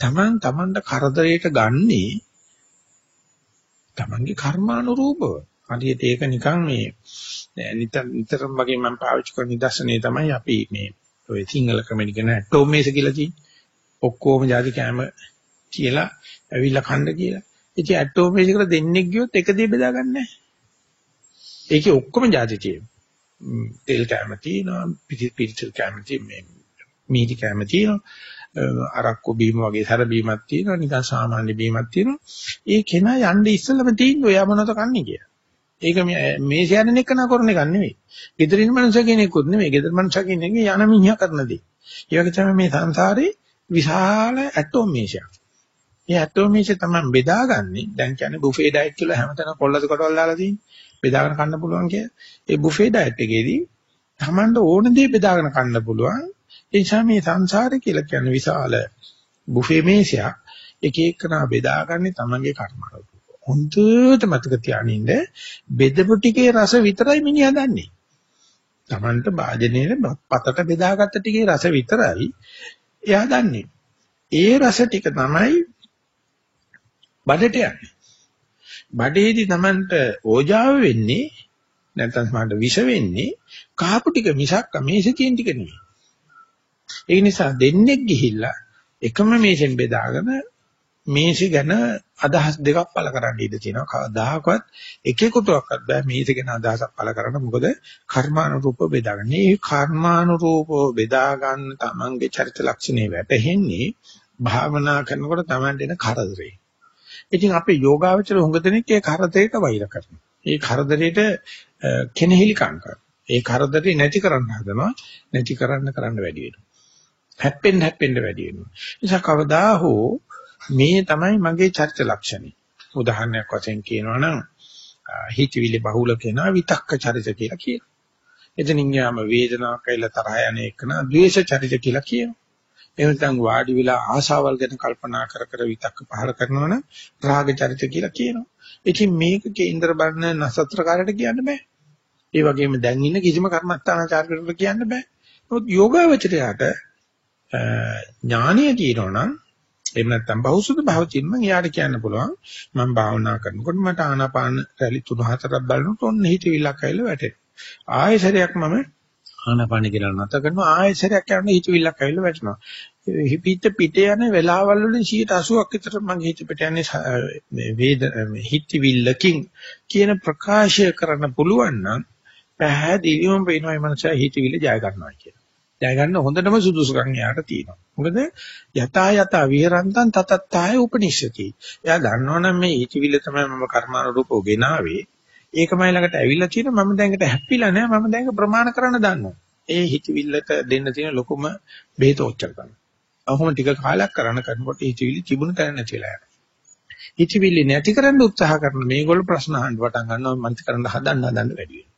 Taman Tamanට කරදරයට ගන්නේ Tamanගේ කර්මානුරූපව. හරියට ඒක නිකන් මේ නිතර නිතරම වගේ මම පාවිච්චි කරන නිදර්ශනය තමයි අපි මේ ඔය සිංහල ක්‍රමෙට කියන ටෝමේස කියලා තියෙන්නේ. ඔක්කොම ಜಾති කෑම කියලා ඇවිල්ලා කන්න කියලා. ඉතින් ඇටෝමේස කියලා දෙන්නෙක් ගියොත් එක දේ බෙදා ගන්න නැහැ. ඒකේ ඔක්කොම ಜಾති තියෙනවා. තෙල් කැම තියෙනවා, පිටිල් කැම තියෙනවා, මීටි කැම තියෙනවා. අරක්කු බීම වගේ සැර බීමක් තියෙනවා නිකන් සාමාන්‍ය බීමක් තියෙනවා. ඒ කෙනා යන්නේ ඉස්සෙල්ලම තියෙන්නේ ඔයා මොනවද කන්නේ කියලා. ඒක මේ සයන එක නා කරන එකක් නෙවෙයි ගෙදරින් මනුස්ස කෙනෙකුත් නෙවෙයි. ගෙදර මනුස්ස කෙනෙක් යන මිනිහා කරන දේ. ඒ වගේ තමයි මේ සංසාරේ විශාල ඇටෝමේෂයක්. ඒ ඇටෝමේෂය තමයි බෙදාගන්නේ. දැන් කියන්නේ බුෆේ ඩයට් කියලා හැමතැනම කොල්ලද කොටවල් දාලා තියෙන්නේ. බෙදාගෙන කන්න පුළුවන් කිය. ඒ බුෆේ ඩයට් එකේදී Tamanට ඕන දේ බෙදාගෙන කන්න පුළුවන්. ඒ නිසා මේ සංසාරය කියලා කියන්නේ විශාල බුෆේ මේසයක්. එක එකනා බෙදාගන්නේ තමන්ගේ කර්මාවල. හොඳට මතක තියානින්න බෙදපු ටිකේ රස විතරයි මිනිහා දන්නේ. තමන්ට වාජනයේ පතට බෙදාගත්ත ටිකේ රස විතරයි එයා දන්නේ. ඒ රස ටික තමයි බඩට යන්නේ. බඩේදී තමන්ට ඕජාව වෙන්නේ නැත්නම් සමහරට විෂ වෙන්නේ කාපු ටික මිසක් මේසෙ තියෙන ටික නෙවෙයි. ඒ නිසා දෙන්නෙක් ගිහිල්ලා එකම මේසෙන් බෙදාගෙන මේසෙ ගැන අදහස් දෙකක් පළ කරන්න ඉඩ තියෙනවා. කවදාකවත් එකෙකුටවත් බෑ මේසෙ ගැන අදහසක් පළ කරන්න. මොකද කර්මානුරූපව බෙදාගන්න. මේ කර්මානුරූපව බෙදා ගන්න තමන්ගේ චරිත ලක්ෂණේ වැටහෙන්නේ භාවනා කරනකොට තමන්ට එන කරදරේ. ඉතින් අපේ යෝගාවචර හුඟ දෙනෙක් ඒ කරදරේට වෛර කරනවා. ඒ කරදරේට කෙනෙහිලිකම් කරනවා. ඒ කරදරේ නැති කරන්න හදනවා. නැති කරන්න කරන්න වැඩි වෙනවා. හැප්පෙන්න හැප්පෙන්න වැඩි වෙනවා. නිසා කවදා හෝ මේ තමයි මගේ චරිත ලක්ෂණය. උදාහරණයක් වශයෙන් කියනවා නම් හිතවිලි බහුල කෙනා විතක්ක චරිත කියලා කියනවා. එතනින් යාම වේදනාවක් කියලා තරහ යන එකන ද්වේෂ චරිත කියලා කියනවා. එහෙම නැත්නම් වාඩි වෙලා ආශාවල් ගැන කල්පනා කර කර විතක්ක පහල කරනවනම් රාග චරිත කියලා කියනවා. ඉතින් මේක කේන්දර බලන නසත්‍රකාරයට කියන්න බෑ. ඒ වගේම දැන් ඉන්න කිසිම කර්මස්ථානාචාරයකට කියන්න බෑ. නමුත් යෝගාවචරයට ඥානිය තියෙනවනම් එහෙම නැත්නම් බහුසුදු භාවචින් මම එයාට කියන්න පුළුවන්. මම භාවනා කරනකොට මට ආනාපාන රැලි 3-4ක් බලනකොට ඔන්න හිතවිල්ලක් ඇවිල්ලා වැටෙනවා. ආයෙසරයක් මම ආනාපාන කියලා නැත කරනවා. ආයෙසරයක් යන හිතවිල්ලක් ඇවිල්ලා වැටෙනවා. හිත පිට යන වෙලාවල් වලින් 80ක් විතර මගේ හිත පිට යන්නේ මේ වේද හිතවිල්ලකින් කියන ප්‍රකාශය කරන්න පුළුවන් නම් පැහැදිලිවම වෙනවා මේ මනස හිතවිල්ල ජය ගන්නවා කියලා. ජය ගන්න හොඳටම සුදුසුකම් එයාට තියෙනවා. මොකද යතා යතා විහරන්තං තතත්තාය උපනිෂති. එයා දන්නවනම් මේ ඊචිවිල තමයි මම කර්මානුරූපව ගෙනාවේ. ඒකමයි ළඟට ඇවිල්ලා තියෙන මම දැන්කට හැප්පිලා නැහැ. මම දැන් ප්‍රමාණ කරන්න දන්නවා. ඒ හිතවිල්ලට දෙන්න තියෙන ලොකුම බෙහෙත ඔච්චර තමයි. අහොම ටික කාලයක් කරන කරනකොට හිතවිලි තිබුණ තැන නැතිලා යනවා. හිතවිලි නැති කරන්න උත්සාහ කරන මේගොල්ලෝ ප්‍රශ්න අහන්න පටන් ගන්නවා මන්ති කරන්න හදන්න හදන්න වැඩි වෙනවා.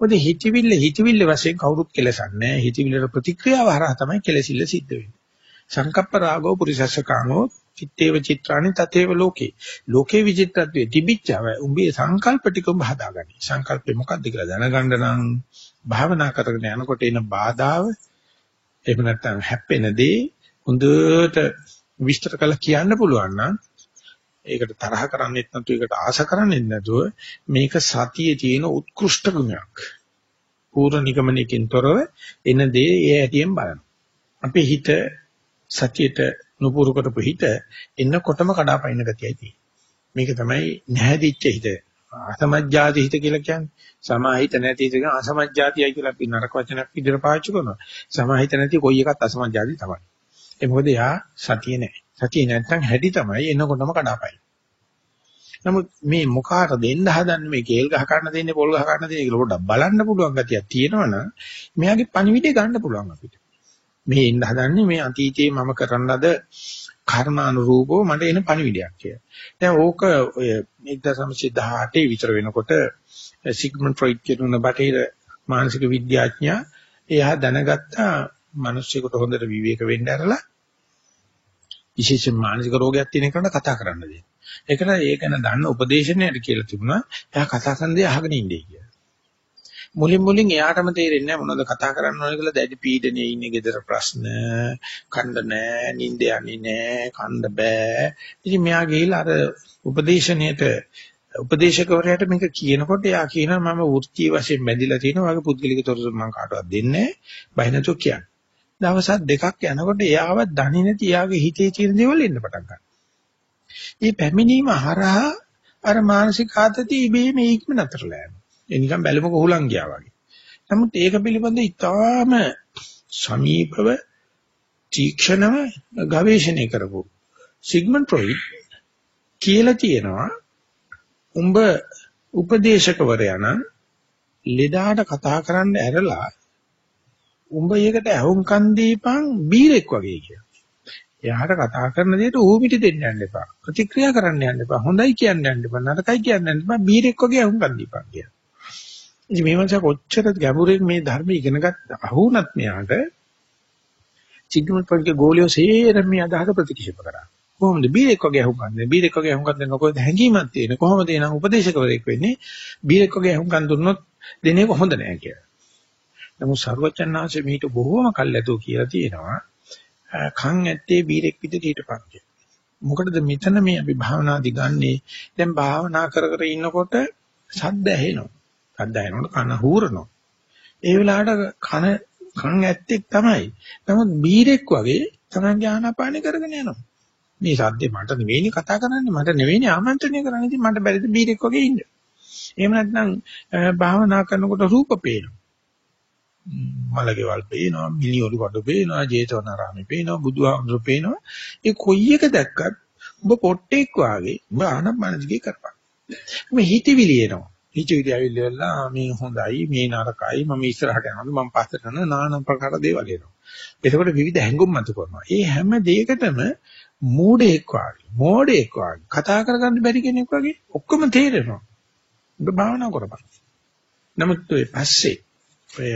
මොකද හිතවිල්ල හිතවිල්ල වශයෙන් කවුරුත් කෙලසන්නේ හිතවිල්ලට ප්‍රතික්‍රියාව හරහා තමයි කෙලසිල්ල සිද්ධ වෙන්නේ. සංකප්ප රාගෝ පුරිසස්ස කාමෝ චිත්තේව චිත්‍රානි තතේව ලෝකේ. ලෝකේ විචිත්තත්වයේ තිබිච්චව උඹේ සංකල්ප ටික උඹ හදාගනි. සංකල්පේ මොකක්ද කියලා දැනගන්න නම් භාවනා කරගෙන යනකොට එන බාධාව එහෙම නැත්නම් හැප්පෙන දේ හොඳට විස්තර කරලා කියන්න පුළුවන් නම් ඒකට තරහ කරන්නේත් නැතුව ඒකට ආශ කරන්නේත් නැතුව මේක සතියේ තියෙන උත්කෘෂ්ඨ ගුණයක්. පූර්ණ නිගමනයකින් තොරව එන දේ ඒ ඇටියෙන් බලන්න. අපේ හිත සතියට නුපුරු කරපු හිත එන්නකොටම කඩාපනින ගතියයි තියෙන්නේ. මේක තමයි නැහැදිච්ච හිත. අසමජ්ජාති හිත කියලා කියන්නේ. සමාහිත නැති හිත කියන අසමජ්ජාතියයි කියලා අපි නරක වචනක් විදිහට පාවිච්චි කරනවා. සමාහිත නැති කොයි එකත් අසමජ්ජාති තමයි. ඒ මොකද යා සතිය නැහැ. සතිය නැත්තම් හැටි තමයි එනකොටම කඩාපයි. නමුත් මේ මොකාට දෙන්න හදන්නේ මේ කේල් ගහ ගන්න දෙන්නේ පොල් ගහ ගන්න දෙන්නේ කියලා පොඩ්ඩක් බලන්න පුළුවන් ගතියක් තියෙනවනම් මෙයාගේ පණිවිඩය ගන්න පුළුවන් අපිට. මේ ඉන්න හදන්නේ මේ අතීතයේ මම කරන ලද කර්මානුරූපව මට එන පණිවිඩයක් කියලා. දැන් ඕක ඔය 1918 විතර වෙනකොට සිග්මන්ඩ් ෆ්‍රොයිඩ් කියන බටහිර මානසික විද්‍යාඥයා එයා දැනගත්තා මිනිස්සුෙකුට හොඳට විවේක වෙන්න ඇරලා විශේෂ මානසික රෝගයක් තියෙන කෙනාට කතා කරන්න දෙන්න. ඒකට ඒ ගැන දන්න උපදේශනයට කියලා තිබුණා. එයා කතා කරන දේ අහගෙන ඉන්නේ කියලා. මුලින් මුලින් එයාටම තේරෙන්නේ නැහැ මොනවද කතා කරන්න ඕන කියලා. දැඩි පීඩනේ ඉන්නේ gedara ප්‍රශ්න කණ්ඩ නැහැ නිින්ද යන්නේ නැහැ කණ්ඩ බෑ. ඉතින් මෙයා ගිහිල්ලා අර උපදේශණයට උපදේශකවරයාට මේක කියනකොට එයා කියනවා මම වෘත්තීය වශයෙන් බැඳිලා තියෙනවා. වගේ පුද්ගලික තොරතුරු මම කාටවත් දෙන්නේ නැහැ. බය නැතුව කියන්න. දවසක් දෙකක් යනකොට එයාව දන්නේ නැති එයාගේ හිතේ තියෙන දේවල් එන්න පටන් ගන්නවා. මේ පැමිණීම හරහා අර මානසික ආතතිය ඉබේම ඉක්ම නතරලා යනවා. ඒ නිකන් බැලුමක හුලං ගියා වගේ. නමුත් ඒක පිළිබඳව ඉතාම සමීපව තීක්ෂණව ගවේෂණය කරපු සිග්මන්ඩ් ෆ්‍රොයිඩ් කියලා තියෙනවා උඹ උපදේශකවරයා නම් ලෙඩාට කතා කරන්න ඇරලා උඹ ඒකට ඇහුම්කන් දීපන් බීරෙක් වගේ කියලා. එයාට කතා කරන දෙයට ඌමිටි දෙන්න යන්න එපා. ප්‍රතික්‍රියා කරන්න යන්න එපා. හොඳයි කියන්න යන්න එපා. නරකයි කියන්න යන්න එපා. බීරෙක් වගේ අහුම්කන් දීපන් කියලා. ඉතින් මේ මනස කොච්චර ගැඹුරින් මේ ධර්ම ඉගෙන ගත්ත අහුණත් මෙයාට සිග්මන්ඩ් ෆ්‍රොයිඩ්ගේ ගෝලියෝ සේරම මේ අදහස ප්‍රතික්ෂේප කරා. කොහොමද බීරෙක් වගේ අහුම්කන් දෙන්නේ? බීරෙක් වගේ අහුම්කන් දෙන්න කොහෙද හැංගීමක් තියෙන? කොහොමද එනං උපදේශකවරයෙක් වෙන්නේ? බීරෙක් වගේ අහුම්කන් දුන්නොත් දෙන්නේ කොහොඳ නෑ කියලා. නමුත් සර්වචන්නාංශ මීට බොහෝම කල්ැතෝ කියලා තියෙනවා. කන් ඇත්තේ බීරෙක් විදිහට හිටපන් කියලා. මොකටද මෙතන මේ අපි භාවනාදි ගන්නේ? දැන් භාවනා කර කර ඉන්නකොට ශබ්ද ඇහෙනවා. ශබ්ද ඇහෙනකොට කන හූරනවා. ඒ වෙලාවට කන කන් ඇත්තෙක් තමයි. නමුත් බීරෙක් වගේ තමන්ගේ ආනාපානෙ කරගෙන යනවා. මේ සද්දේ මට නෙවෙයිනේ කතා කරන්නේ මට නෙවෙයිනේ ආමන්ත්‍රණය කරන්නේ ඉතින් මට බැරිද බීරෙක් වගේ ඉන්න. එහෙම නැත්නම් භාවනා කරනකොට රූප පේනවා. මලකේවල් පේනවා, මිනිඔලු කඩු පේනවා, ජේතවනාරාමේ පේනවා, බුදුහාමුදුරු පේනවා. ඒ කොයි එක දැක්කත් ඔබ පොට්ටෙක් වාගේ ඔබ ආනපන දිගේ කරපන්. මේ හිතවිලි එනවා. හිතවිලි ඇවිල්ලා මේ හොඳයි, මේ නරකයි, මම ඉස්සරහට යනවා, මම පස්සට යනවා, নানা ප්‍රකාර දේවල් එනවා. එතකොට විවිධ හැඟුම් මතු කරනවා. ඒ හැම දෙයකටම මූඩෙක් වාගේ, මෝඩෙක් වාගේ, කතා කරගන්න බැරි කෙනෙක් වාගේ ඔක්කොම තේරෙනවා. ඔබ භාවනා කරපන්. නමුත් ඒ පස්සේ ඔය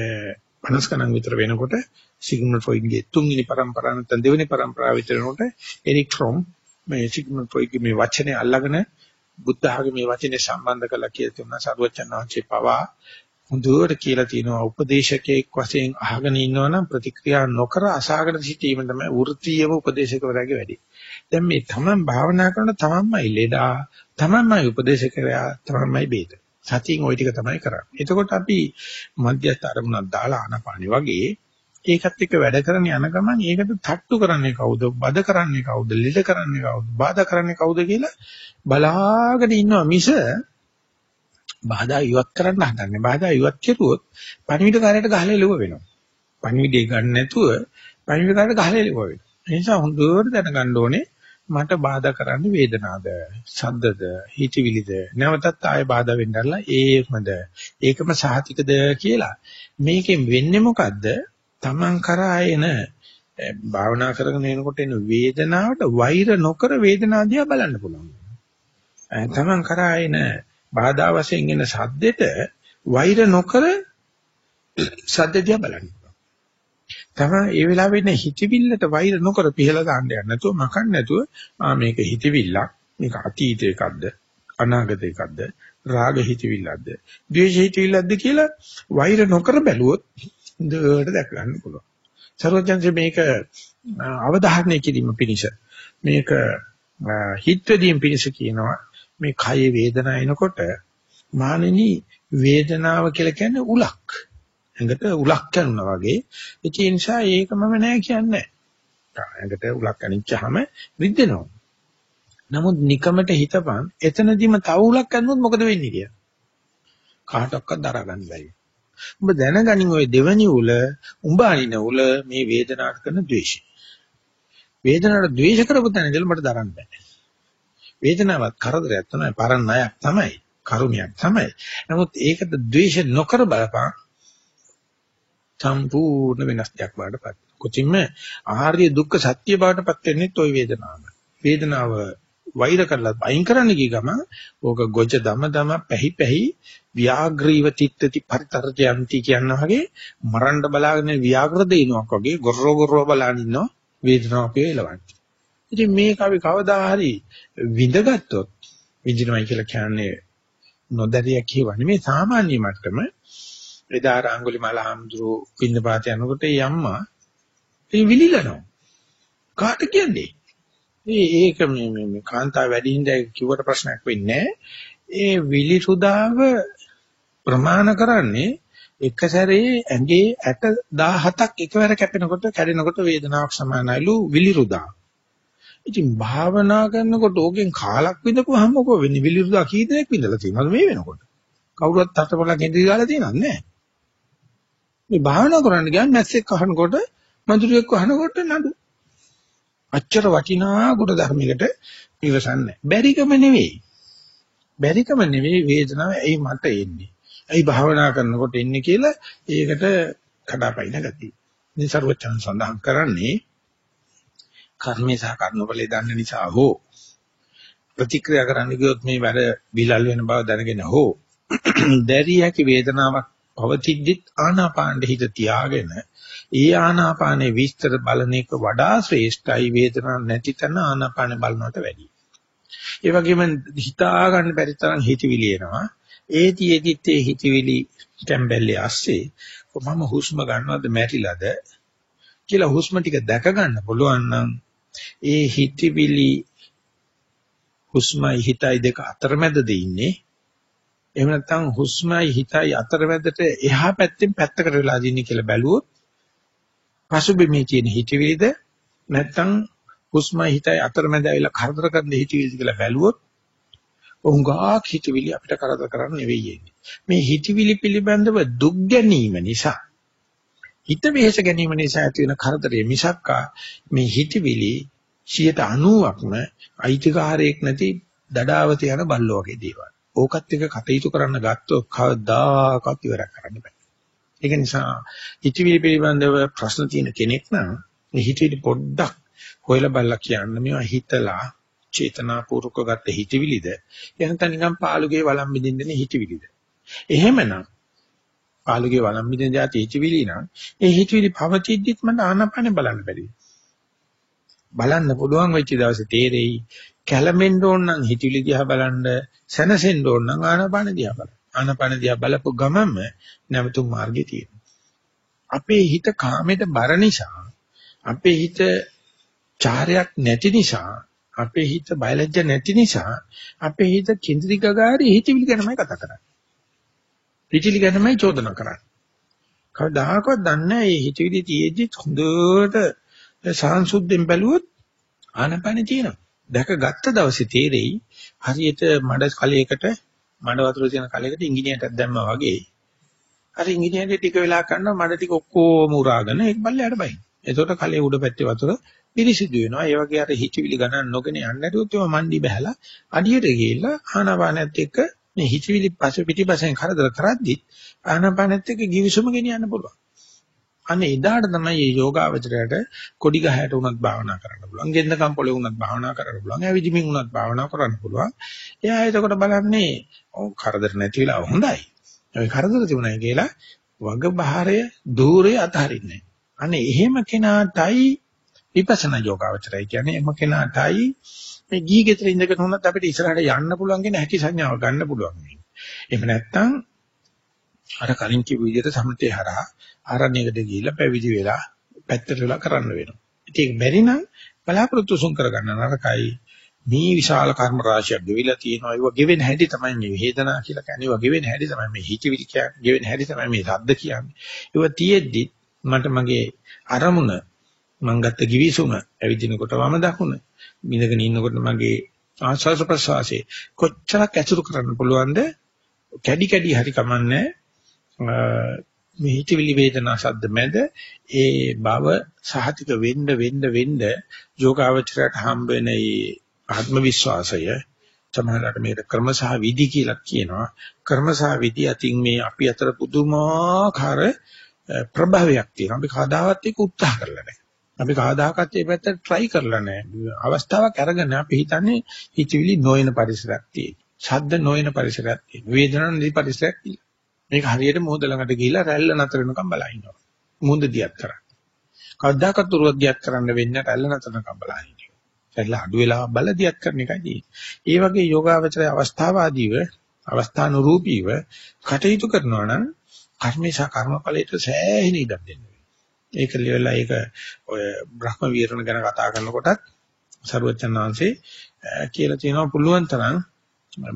50 ගණන් විතර වෙනකොට සිග්මන්ඩ් ෆ්‍රොයිඩ්ගේ තුන්වෙනි පරම්පරාව නැත්නම් දෙවෙනි පරම්පරාව විතර වෙනකොට එරික් ෆ්‍රොම් මේ සිග්මන්ඩ් ෆ්‍රොයිඩ්ගේ මේ වචනේ අල්ලගෙන බුද්ධ ආගමේ වචනේ සම්බන්ධ කළා කියලා තුන සරුවචනාංශේ පවා හොඳට කියලා තියෙනවා උපදේශකයෙක් වශයෙන් අහගෙන ඉන්නවනම් ප්‍රතික්‍රියා නොකර අසහගෙන සිටීම තමයි වෘත්තීයව උපදේශකවරයාගේ වැඩි. දැන් මේ තමන් භාවනා කරන තමන්මයි ලෙඩා තමන්මයි උපදේශකයා තමන්මයි බේද. සතියෙන් ওই ටික තමයි කරන්නේ. එතකොට අපි මධ්‍යස්ථ අරමුණක් දාලා ආනපානෙ වගේ ඒකත් එක්ක වැඩ කරන යන ගමන් ඒකට තට්ටු කරන්නේ කවුද? බද කරන්නේ කවුද? ලිද කරන්නේ කවුද? බාධා කරන්නේ කවුද කියලා බලාගෙන ඉන්නවා මිස බාධා ඉවත් කරන්න හදන්නේ. බාධා ඉවත් කෙරුවොත් පණිවිඩ කාර්යයට ගහලා එළුව වෙනවා. පණිවිඩය ගන්න නැතුව පණිවිඩ කාර්යයට ගහලා එළුව වෙනවා. ඒ නිසා හොඳට දැනගන්න ඕනේ මට බාධා කරන්නේ වේදනාවද සද්දද හිතවිලිද? නැවතත් ආයෙ බාධා වෙන්නදලා ඒකමද? ඒකම සහතිකද කියලා. මේකෙන් වෙන්නේ මොකද්ද? Taman කරා එන භාවනා කරගෙන එනකොට එන වේදනාවට වෛර නොකර වේදනාව දිහා බලන්න පුළුවන්. Taman කරා එන බාධා වශයෙන් එන සද්දෙට වෛර නොකර සද්ද දිහා බලන්න. තමයි ඒ වෙලාවෙ ඉන්න හිතවිල්ලට වෛර නොකර පිහලා දාන්න යන්න නැතුව මකන්න නැතුව ආ මේක හිතවිල්ලක් මේක අතීත එකක්ද අනාගත එකක්ද රාග හිතවිල්ලක්ද ද්වේෂ හිතවිල්ලක්ද කියලා වෛර නොකර බැලුවොත් හොඳට දැක ගන්න පුළුවන්. සර්වඥන්සේ මේක අවධාරණය කිරීම පිණිස මේක හිතවදීන් පිණිස කියනවා. මේ කය වේදනාව එනකොට මානෙනි වේදනාව කියලා කියන්නේ උලක්. ඇඟට උලක් කනුනා වගේ. ඒ නිසා ඒක මම නෑ කියන්නේ. ඇඟට උලක් කනිච්චාම රිද්දෙනවා. නමුත් නිකමට හිතපන් එතනදිම තව උලක් කන්නොත් මොකද වෙන්නේ කියලා. කාටවත් දරා ගන්න බැහැ. ඔබ දැනගනින් ওই දෙවනි උල උඹ අනින උල මේ වේදනාවට කරන ද්වේෂය. වේදනාවට ද්වේෂ කරපු තැන ඉඳලා මට දරන්න බෑ. වේදනාවක් කරදරයක් තමයි, පරණයක් තමයි, කරුණයක් තමයි. නමුත් ඒකට ද්වේෂ නොකර බලපන් සම්පූර්ණ වෙනස් දෙයක් වඩපත්. කොචින්ම ආර්ය දුක්ඛ සත්‍ය බවටපත් වෙන්නේ toy වේදනාව. වේදනාව වෛර කරලා අයින් කරන්න ගිය ගම ඕක ගොජ දම දම පැහි පැහි ව්‍යාග්‍රීව තිත්තති පරිතරජයන්ති කියන වගේ මරන්න බලාගෙන ව්‍යාග්‍ර දෙිනුවක් වගේ ගොරෝ ගොරෝ බලන් ඉන්නවා වේදනාව පියලවන්නේ. ඉතින් මේක අපි කවදා හරි විඳගත්තොත් විඳිනවයි කියලා කියන්නේ නොදැරිය කියවන්නේ මේ සාමාන්‍ය මට්ටම එදා අඟුලිමාල හාමුදුරුවෝ පින්නපාත යනකොට ඒ අම්මා ඒ විලිලනවා. කාට කියන්නේ? ඒ ඒක මේ මේ කාන්තාව වැඩි හින්දා කිව්වට ප්‍රශ්නයක් වෙන්නේ ඒ විලි සුදාව ප්‍රමාණ කරන්නේ එක සැරේ ඇඟේ ඇට 17ක් එකවර කැපෙනකොට කැඩෙනකොට වේදනාවක් සමානයිලු විලි රුදා. ඉතින් භාවනා කරනකොට ඕකෙන් කාලක් විඳපුවාම මොකෝ වෙන්නේ විලි රුදා කී දෙනෙක් විඳලා තියෙනවද මේ වෙනකොට? කවුරුත් අතපොලක් ඉඳි ගාලා තියෙනවද නැහැ. මේ භාවනා කරන්න ගියාම මැස්සෙක් අහනකොට මඳුරියෙක් අහනකොට නඩු. අච්චර වටිනා ගුණ ධර්මයකට ඉවසන්නේ. බැරිකම නෙවෙයි. බැරිකම නෙවෙයි වේදනාව ඇයි මට එන්නේ. ඇයි භාවනා කරනකොට එන්නේ කියලා ඒකට කඩාපයින් ගතිය. ඉතින් ਸਰවචන් සඳහන් කරන්නේ කර්මේ සහ කර්මඵලයේ දන්න නිසා හෝ ප්‍රතික්‍රියා කරන්න ගියොත් මේ වැඩ විලල් වෙන බව දැනගෙන හෝ දැරිය හැකි වේදනාවක් පවතිද්දිත් ආනාපානෙ හිත තියාගෙන ඒ ආනාපානේ විස්තර බලන එක වඩා ශ්‍රේෂ්ඨයි වේදනාවක් නැති තැන ආනාපානෙ බලනවට වැඩියි. ඒ වගේම හිතා ගන්න බැරි තරම් හිතවිලි එනවා. ඒතිෙදිත් ඒ හිතවිලි කැම්බැල්ලේ ඇස්සේ කොහොම හුස්ම ගන්නවද මැරිලාද කියලා හුස්ම ටික දැක ගන්න පුළුවන් නම් ඒ හිතවිලි හුස්මයි හිතයි දෙක අතරමැදද ඉන්නේ එහෙම නැත්නම් හුස්මයි හිතයි අතරමැදට එහා පැත්තෙන් පැත්තකට වෙලා දින්නේ කියලා බැලුවොත් පසුබිමේ තියෙන හිතවිලිද නැත්නම් හුස්මයි හිතයි අතරමැද ඇවිල්ලා කරදර කරන හිතවිලිද කියලා බැලුවොත් උංගාක් හිතවිලි අපිට කරදර කරන්න නෙවෙයි එන්නේ. මේ හිතවිලි පිළිබඳව දුක් ගැනීම නිසා හිත වෙහෙස ගැනීම නිසා ඇති වෙන කරදරේ මිසක්කා මේ හිතවිලි 90%ක්ම අයිතිකාරයක් නැති දඩාවත යන බල්ලෝ වගේ දේවල්. ඕකත් එක කටයුතු කරන්න ගත්තොත් කවදාකවත් ඉවරක් කරන්න බෑ. ඒක නිසා හිතවිලි පිළිබඳව ප්‍රශ්න තියෙන කෙනෙක් නම් මේ හිතවිලි පොඩ්ඩක් හොයලා බලලා කියන්න මේවා හිතලා චේතනාපූර්වක ගත්ත හිතවිලිද? එහෙනම් නිකන් පාළුගේ වළම් බින්දින්න හිතවිලිද? එහෙමනම් පාළුගේ වළම් බින්දින જાති හිතවිලි නම් ඒ හිතවිලි පවතිද්දිත් මට ආනපන බලන්න බැරි. බලන්න පුළුවන් වෙච්ච දවසේ තේරෙයි කැළඹෙන්න ඕන නම් හිතවිලි දිහා බලන්න සැනසෙන්න ඕන නම් ආනපන දිහා බලන්න ආනපන දිහා බලපු ගමම නැවතුම් මාර්ගය තියෙනවා අපේ හිත කාමයට බර නිසා අපේ හිත චාරයක් නැති නිසා අපේ හිත බයලජ්ජ නැති නිසා අපේ හිත කිඳිරි ගගාරි හිතවිලි ගැනමයි කතා කරන්නේ. හිතවිලි ගැනමයි චෝදනා කරන්නේ. කවදාකවත් දන්නේ නැහැ මේ හිතවිලි තියෙද්දි හොඳට සාංශුද්ධෙන් බැලුවොත් ආනපන තියෙනවා. දැක ගත්ත දවසේ තේරෙයි හරියට මඩ කලයකට මඩ වතුර තියෙන කලයකට ඉංගිනේටයක් දැම්මා වගේ. අර ඉංගිනේටේ ටික වෙලා කරනවා මඩ ටික ඔක්කොම උරාගෙන ඒක බල්ලයට බයි. එතකොට කලයේ උඩ පැත්තේ වතුර පිරිසිදු වෙනවා. ඒ වගේ අර හිතවිලි ගණන් නොගෙන යන්න නැතුව ඒවා මණ්ඩි බහැලා අඩියට ගිහිල්ලා ආනාපානෙත් එක්ක මේ හිතවිලි පස පිටිපසෙන් කරදර කරද්දි ආනාපානෙත් එක්ක givisuma ගෙනියන්න පුළුවන්. අනේ එදාට තමයි මේ යෝගාවචරයට කොඩි ගහයට උනත් භාවනා කරන්න පුළුවන්. ගෙන්දකම් පොලේ උනත් භාවනා කරන්න පුළුවන්. ඇවිදිමින් උනත් භාවනා කරන්න පුළුවන්. එයා එතකොට බලන්නේ ඔව් කරදර නැති වෙලාව හොඳයි. ඒ කරදර තිබුණයි කියලා වග බහරය দূරේ අතහරින්නේ. අනේ එහෙම කෙනාටයි විපස්සනා යෝගාවචරය කියන්නේ එම කෙනාටයි මේ ගිහි ගෙදර ඉඳගෙන උනත් අපිට ඉස්සරහට යන්න පුළුවන් කියන හැකි සංඥාව ගන්න පුළුවන්. එහෙම නැත්නම් අර කලින් කිව්ව විදිහට සමතේ හරහා ආරණ්‍යයකට ගිහිල්ලා පැවිදි වෙලා පැත්තට වෙලා කරන්න වෙනවා. ඉතින් ඒක බැරි නම් බලාපොරොත්තු සුන් කරගන්න නරකයි. මේ විශාල කර්ම රාශියක් ගෙවිලා තියෙනවා. ඒව ගෙවෙන හැටි තමයි මේ වේදනා කියලා කියන්නේ. ඒව ගෙවෙන හැටි තමයි මේ හිතවිලි කියන්නේ. ගෙවෙන හැටි තමයි මේ ශබ්ද කියන්නේ. ඒව තියෙද්දි මට මගේ අරමුණ මං ගත්ත givisuma ඇවිදිනකොට වම දකුණ මිදගෙන ඉන්නකොට මගේ ආස්වාස ප්‍රසවාසයේ කොච්චරක් ඇසුරු කරන්න පුළුවන්ද කැඩි කැඩි හරි කමන්නේ මේ හිතවිලි වේදනා ශබ්ද මැද ඒ බව සහතික වෙන්න වෙන්න වෙන්න යෝගාවචරයට හම්බ වෙන ඒ ආත්ම විශ්වාසය සමහරවිට මේකට ක්‍රම සහ විදි කියලා කියනවා ක්‍රම සහ විදි අතින් මේ අපි අතර පුදුමාකාර ප්‍රභාවයක් තියෙනවා අපි කවදාවත් ඒක උත්සාහ කරලා නැහැ අපි කවදාකවත් මේ පැත්තට try කරලා නැහැ. අවස්ථාවක් අරගෙන අපි හිතන්නේ හිතවිලි නොයන පරිසරයක් තියෙයි. ශබ්ද නොයන පරිසරයක් තියෙයි. වේදනා නැති පරිසරයක් තියෙයි. මේක හරියට මොහොත ළඟට ගිහිල්ලා රැල්ල නතර වෙනකම් බලා ඉන්නවා. මුහුද දියත් කරා. කවදාකවත් උරුවක් දියත් කරන්න වෙන්නේ රැල්ල නතර වෙනකම් බලා ඉන්නවා. රැල්ල අඩු වෙලා බල දියත් කරන එකයි තියෙන්නේ. ඒ වගේ යෝගාවචරය අවස්ථාවාදීව අවස්ථානුරූපීව කටයුතු කරනවා නම් කර්මේශා කර්මඵලයට සෑහෙන ඉඩක් දෙන්න ඒක ලියලා ඒක ඔය බ්‍රහ්ම විහරණ ගැන කතා කරනකොටත් සරුවචනාංශේ කියලා තියෙනවා පුළුවන් තරම්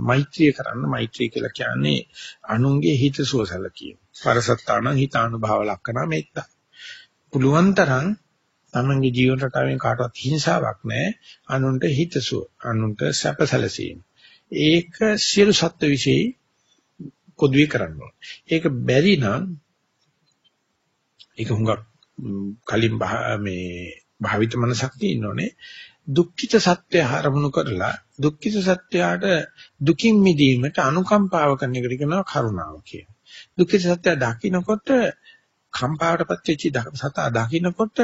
මෛත්‍රිය කරන්න මෛත්‍රිය කියලා කියන්නේ අනුන්ගේ හිත සුවසලකීම. පරසත්තාන හිතානුභව ලක්කන මෙත්ත. පුළුවන් තරම් තමන්ගේ ජීවන රටාවෙන් කාටවත් හිංසාවක් නැහැ. අනුන්ට හිතසුව, අනුන්ට සැපසැලසීම. ඒක සියලු සත්ත්ව විශ්ේ පොදුවේ කරන්න ඕනේ. ඒක බැරි නම් ඒක හුඟක් කලින් මේ භාවිත මනසක් තියෙනෝනේ දුක්ඛිත සත්‍ය හරමුණු කරලා දුක්ඛිත සත්‍යයට දුකින් මිදීමට අනුකම්පාව කරන එකට කියනවා කරුණාව කියලා. දුක්ඛිත සත්‍ය දකින්නකොට කම්පාවටපත් වෙච්ච සතා දකින්නකොට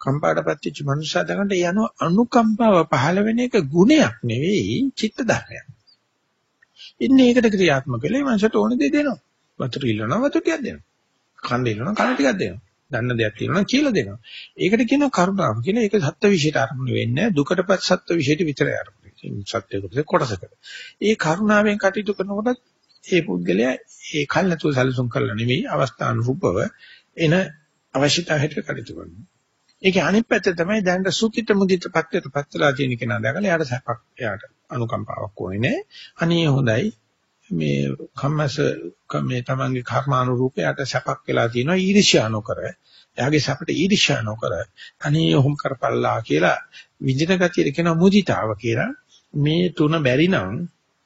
කම්පාවටපත් වෙච්ච මනුෂ්‍යයා දකින්නට යන අනුකම්පාව පහළ වෙන එක ගුණයක් නෙවෙයි චිත්ත ධර්මයක්. ඉන්නේ ඒකට ක්‍රියාත්මක වෙලා මනසට ඕන දේ දෙනවා. වතුර ඉල්ලනවා වතුර ටිකක් දෙනවා. කන්න ඉල්ලනවා කන්න ටිකක් දෙනවා. දන්න දෙයක් තියෙනවා කියලා දෙනවා. ඒකට කියනවා කරුණාව කියලා. ඒක සත්‍ය විශේෂයට අරමුණු වෙන්නේ දුකටපත් සත්‍ය විශේෂයට විතරයි අරමුණු. සත්‍යයකට කොටසකට. ඒ කරුණාවෙන් කටයුතු කරනකොට ඒ පුද්ගලයා ඒ කල්නතුව සැලසුම් කරලා නෙවෙයි අවස්ථානුරූපව එන අවශ්‍යතාවයට කටයුතු කරනවා. ඒකේ අනිත් පැත්ත තමයි දැනට සුඛිත මුදිත පත්‍යට පත්ලා තියෙන කෙනා දැකලා එයාට සැපක් එයාට අනුකම්පාවක් ඕනේ නෑ. අනේ හොඳයි මේ කම්මස මේ තමන්ගේ කර්මානුරූපයට සැපක් වෙලා තියෙනවා ඊර්ෂ්‍යා නොකර. එයාගේ සැපට ඊර්ෂ්‍යා නොකර. අනේ ඔහොම කරපල්ලා කියලා විඳින ගතියට කියන මුදිතාව කියලා. මේ තුන බැරි නම්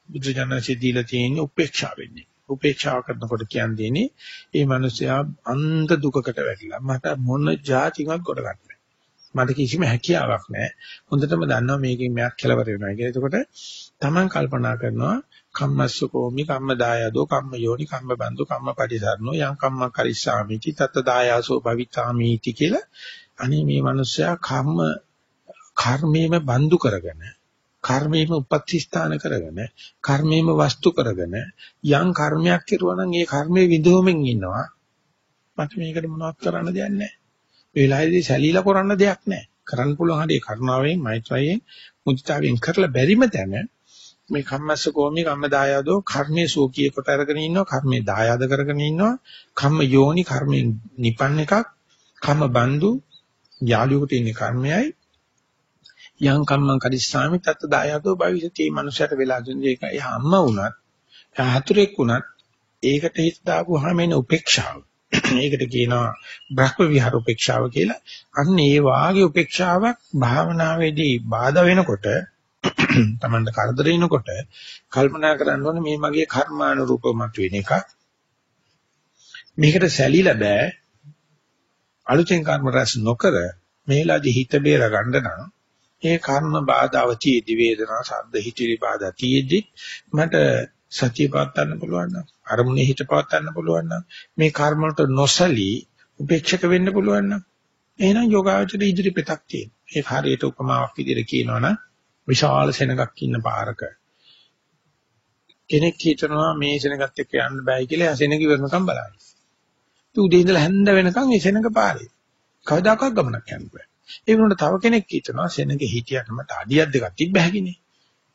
බුදුජානකසේ දීලා තියෙන උපේක්ෂාව වෙන්නේ. උපේක්ෂාව කරනකොට කියන්නේ මේ මිනිසයා අන්ත දුකකට වැටිලා මට මොන જાතිවක් කොට ගන්න මට කිසිම හැකියාවක් නැහැ. හොඳටම දන්නවා මේකෙන් මෙයක් කෙලවර වෙනවා කියලා. එතකොට Taman කල්පනා කරනවා කම්මස්ස කෝමි කම්ම දායදෝ කම්ම යෝනි කම්ම බන්දු කම්ම පටිසරණෝ යං කම්ම කරිස්සාමිති තත් දායාසෝ භවිතාමිති කියලා. අනේ මේ මිනිස්සයා කම්ම කර්මයේම බන්දු කරගෙන කර්මයේම උපත්ති ස්ථාන කරගෙන කර්මයේම වස්තු කරගෙන යම් කර්මයක් කෙරුවා නම් ඒ කර්මයේ විඳෝමෙන් ඉන්නවා. මට මේකට මොනවත් කරන්න දෙයක් නැහැ. මේ වෙලාවේදී සැලීලා කරන්න දෙයක් නැහැ. කරන්න පුළුවන් හරිය කරුණාවෙන් මෛත්‍රියෙන් මුදිතාවෙන් කරලා බැරිම තැන මේ කම්මස්ස කෝමි කම්ම දායාදෝ කර්මයේ සෝකී කොට අරගෙන ඉන්නවා කර්මයේ දායාද කරගෙන ඉන්නවා කම්ම යෝනි කර්මයෙන් නිපන් එකක් කම්ම බන්දු යාළුවෙකුට ඉන්නේ කර්මයයි. යං කම්මං කරිස්සාමි තත් දායාදෝ භවිෂති මේ මනුස්සයට වෙලා දුන්න. එක එහා අම්මා වුණත් එහා හතුරෙක් වුණත් ඒකට හිත දාපුවාම එන උපේක්ෂාව. ඒකට කියනවා බ්‍රහ්ම විහාර උපේක්ෂාව කියලා. අන්න ඒ වාගේ උපේක්ෂාවක් භාවනාවේදී බාධා වෙනකොට Tamanට කරදර එනකොට කල්පනා කරන්න ඕනේ මේ මගේ කර්මානුරූපව මතුවෙන එක. මේකට සැලිලා බෑ. අලුතෙන් කර්ම රැස් නොකර මේලාදී හිත බේර ගන්න නම් ඒ කර්ම බාධාව තියේදි වේදනා සද්ද හිතිරි බාධා තියේදි මට සතිය පවත්වන්න පුළුවන් නම් අරමුණේ හිත පවත්වන්න පුළුවන් නම් මේ කර්ම වලට නොසලී උපේක්ෂක වෙන්න පුළුවන් නම් එහෙනම් යෝගාවචර ඉදිරි පෙතක් තියෙනවා. ඒ හරියට උපමාවක් විදිහට කියනවනම් විශාල සෙනඟක් ඉන්න පාරක කෙනෙක් හිතනවා මේ සෙනඟත් එක්ක යන්න බෑ කියලා එයා සෙනඟ ඉවරනකම් බලයි. ඒ උදේ ඉඳලා හැන්ද වෙනකම් මේ සෙනඟ පාරේ. කවදාකවත් ගමනක් යන්න බෑ. ඒ වුණාට තව කෙනෙක් හිතනවා සෙනඟ හිටියට මට අඩියක් දෙකක් තිබ්බ හැකිනේ.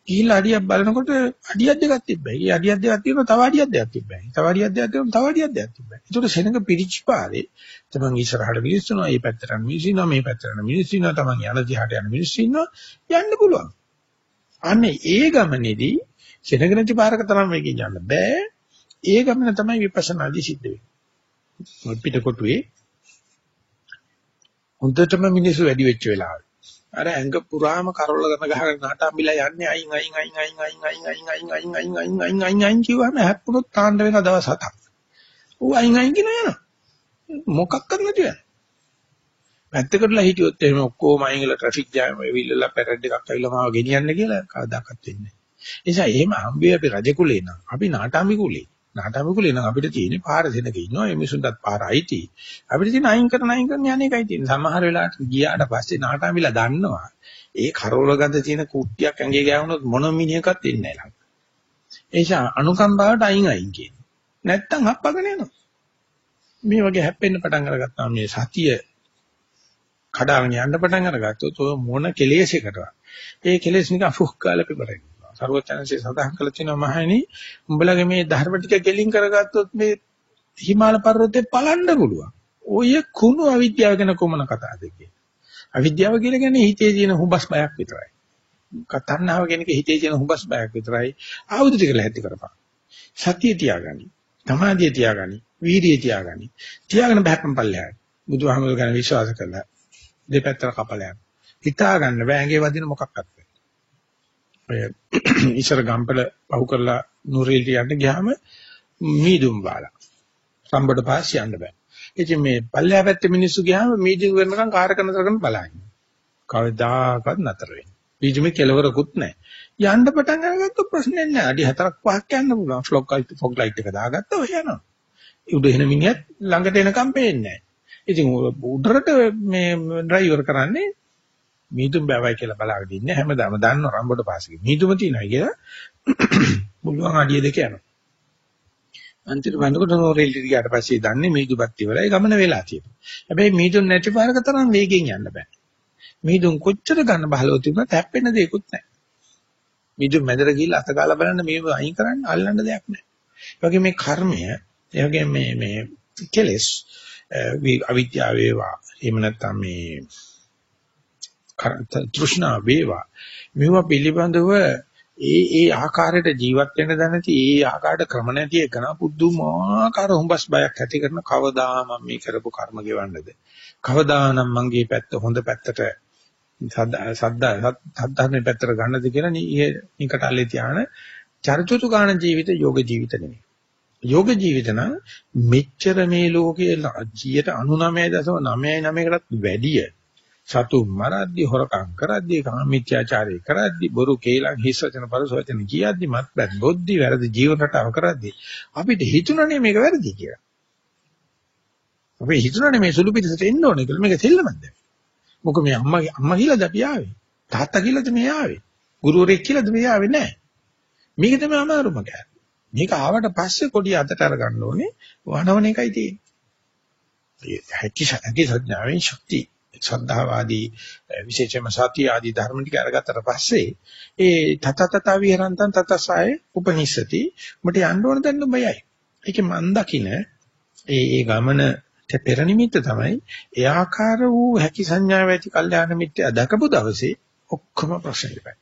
ගිහිල්ලා අඩියක් බලනකොට අඩියක් දෙකක් තිබ්බයි. ඒ අඩියක් දෙකක් තියෙනවා තව අඩියක් දෙකක් තිබ්බයි. තව අඩියක් දෙකක් තියෙනවා තව අඩියක් දෙකක් තිබ්බයි. ඒකට සෙනඟ පිරිච්ච පාරේ තමන් ඉස්සරහට මිනිස්සුනවා, මේ පැත්තට මිනිස්සුනවා, මේ පැත්තට මිනිස්සුනවා, තමන් යන දිහාට යන මිනිස්සු ඉන්නවා යන්න පුළුවන්. අනේ ඒ ගමනේදී සෙනගනති පාරක තරම් මේකෙන් යන්න බෑ. ඒ ගමන තමයි විපස්සනාදී සිද්ධ වෙන්නේ. පිටකොටුවේ හොඳටම මිනිස්සු වැඩි වෙච්ච වෙලාවට. අර ඇඟ පුරාම කරවල ගම ගහගෙන නාටම්බිලා යන්නේ අයින් අයින් අයින් අයින් අයින් අයින් අයින් අයින් අයින් අයින් අයින් අයින් අයින් අයින් කිව්වම හැප්පුණොත් තාණ්ඩ වෙන දවස් හතක්. ඌ අයින් අයින් කියන යනවා. මොකක්වත් නැති වෙනවා. පැත්තකටලා හිටියොත් එහෙම ඔක්කොම අයින්ගල ට්‍රැෆික් ජෑම් වෙවිල්ලලා පැරඩ් එකක් ඇවිල්ලා මාව ගෙනියන්න කියලා කවදාකවත් වෙන්නේ නැහැ. ඒ නිසා එහෙම හම්බෙයි අපි රජ කුලේ නම් අපි නාටාමි කුලේ. නාටාමි කුලේ නම් අපිට තියෙන්නේ පාර දෙනක ඉන්නවා මේ මිනිසුන්ටත් පාර අයිති. අපිට තියෙන අයින් කරන අයින් කරන යන්නේ එකයි තියෙන්නේ. සමහර වෙලාවට ගියාට පස්සේ නාටාමිලා දන්නවා. ඒ කරෝල ගඳ තියෙන කුට්ටියක් ඇඟේ ගෑවුනොත් මොන මිනිහකත් ඉන්නේ නැහැ. ඒ නිසා අනුකම්පාවට අයින් අයින් කියන්නේ. නැත්තම් හප්පගෙන යනවා. මේ වගේ හැප්පෙන්න පටන් අරගත්තාම මේ සතිය කඩාගෙන යන්න පටන් අරගත්තොත් ඔය මොන කෙලෙසයකටවත් ඒ කෙලෙස් නිකන් ෆුක් කාලා පිපරෙන්න. සර්වචනසේ සඳහන් කළ තියෙනවා මහණෙනි උඹලගේ මේ ධර්ම ටික ගෙලින් කරගත්තොත් මේ හිමාල පර්වතේ පලන්න පුළුවන්. ඔය කුණු අවිද්‍යාව ගැන කොමන කතාවද අවිද්‍යාව කියලා කියන්නේ හිතේ තියෙන හුඹස් බයක් විතරයි. කතන්නාව කියන එක හිතේ තියෙන හුඹස් බයක් විතරයි. ආයුධ ටික ලැහැත්ති කරපන්. සතිය තියාගනි. සමාධිය තියාගනි. වීර්යය තියාගනි. තියාගෙන බහැපන් පල්ලෙහාට. බුදුහාමුදුර ගැන විශ්වාස කළා. දෙපැත්තට කපලා යන. හිතා ගන්න බෑ ඇඟේ වදින මොකක්වත්. ඔය ඉස්සර ගම්පල පහු කරලා නුරේලට යන්න ගියාම මීදුම් බාලා. සම්බඩ පාස් යන්න බෑ. ඉතින් මේ පල්ලෙහා පැත්තේ මිනිස්සු ගියාම මීදුම් වෙනකන් කාර් කරන තරකන් බලන්නේ. කවදාකවත් නතර වෙන්නේ. මීදුමේ කෙලවරකුත් නැහැ. යන්න පටන් අරගත්තොත් ප්‍රශ්නයක් නැහැ. අඩි 4ක් 5ක් යන්න පුළුවන්. ෆ්ලොක් ලයිට් ෆොග් ලයිට් එක දාගත්තා ඔය යනවා. උඩ එන මිනිහත් ළඟට එනකම් පේන්නේ නැහැ. ඉතින් උඩරට මේ ඩ්‍රයිවර් කරන්නේ මීදුම් බෑවයි කියලා බලාගෙන ඉන්නේ. හැමදාම දන්නව රම්බොඩ පාසෙක. මීදුම තියෙනවා කියලා මුළුවන් අඩිය දෙක යනවා. අන්තිමට වන්නකොට නෝරෙල් ගියාට පස්සේ දන්නේ මීදුපත් ඉවරයි ගමන වෙලා තියෙනවා. හැබැයි මීදුම් නැති පාරක තරම් වේගෙන් යන්න බෑ. මීදුම් කොච්චර ගන්න බහලව තිබුණත් හැප්පෙන දෙයක්වත් නැහැ. මීදුම් මැදට ගිහිල්ලා අතගාලා බලන්න මේ අයින් කරන්න අල්ලන්න දෙයක් නැහැ. ඒ වගේ මේ කර්මය ඒ වගේ මේ මේ කෙලස් අවිද්‍යාව වේවා. එහෙම නැත්නම් මේ තෘෂ්ණා වේවා. මේවා පිළිබඳව ඒ ඒ ආකාරයට ජීවත් වෙන්න දැනති ඒ ආකාරයට ක්‍රම නැති එකන පුදුමාකාර හුඹස් බයක් ඇති කරන කවදා මම මේ කරපු කර්ම ගෙවන්නද? කවදා නම් මංගේ පැත්ත හොඳ පැත්තට සද්දා සද්ධාර්මේ පැත්තට ගන්නද කියලා නිකට අල්ලේ තියාන චරිචුතු ගාන ජීවිත යෝග ජීවිත නෙමෙයි. යෝග ජීවිත නම් මෙච්චර මේ ලෝකයේ 99.99කටත් වැඩිය සතු මරද්දි හොරකම් කරද්දි කාමීත්‍යාචාරය කරද්දි බොරු කේලම් හිස් වචන පරස වචන කියද්දි මත්පැත් බොද්ධි වැරදි ජීවන රටාව කරද්දි අපිට හිතුණනේ මේක වැරදි කියලා. අපි හිතුණනේ මේ සුළු පිටසට එන්න ඕනේ කියලා මේක සෙල්ලමක්ද? මොකද මේ අම්මා අම්මා කියලාද අපි ආවේ? තාත්තා කියලාද මේ ආවේ? ගුරුවරයෙක් කියලාද මේ ආවේ නැහැ. මේක තමයි අමාරුම කෑම. මේක ආවට පස්සේ කොඩිය අතට අරගන්න ඕනේ වනවන එකයි තියෙන්නේ. ඒ හැකි හැකි සත්‍යාවෙන් ශක්තිය ශ්‍රද්ධාවාදී විශේෂයෙන්ම සතිය ආදී ධර්ම ටික අරගත්තට පස්සේ ඒ තත තත විහරන්තං තතසය උපනිෂති උඹට යන්න ඕන දැන් උඹයයි. ඒකේ මන් දකින ඒ ඒ ගමන පෙර නිමිත්ත තමයි ඒ ආකාර වූ හැකි සංඥාව ඇති කල්යාණ මිත්‍ය දකපු දවසේ ඔක්කොම ප්‍රශ්න ඉවරයි.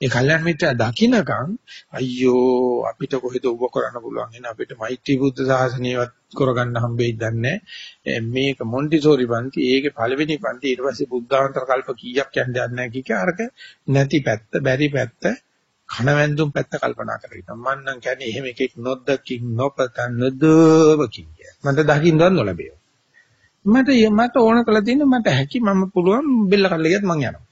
ඒ කල්යාණ මිත්‍යා දකින්නකම් අයියෝ අපිට කොහෙද උව කරන්න පුළුවන්? එන අපිට මෛත්‍රී බුද්ධ සාසනයවත් කරගන්න හම්බෙයිද නැහැ. මේක මොන්ටිසෝරි පන්ති ඒකේ පළවෙනි පන්ති ඊට පස්සේ බුද්ධාන්තර කල්ප කීයක් යන්නේ නැහැ. කික අරක නැති පැත්ත බැරි පැත්ත කණවැන්දුම් පැත්ත කල්පනා කරගෙන මම නම් කියන්නේ එහෙම එකෙක් නොදකින් නොපතන් නදවකින් මට දකින්නවත් නොලැබේ මට මට ඕන කළ තියෙන මට හැකි මම පුළුවන් බෙල්ල කල්ල ගියත් මං යනවා.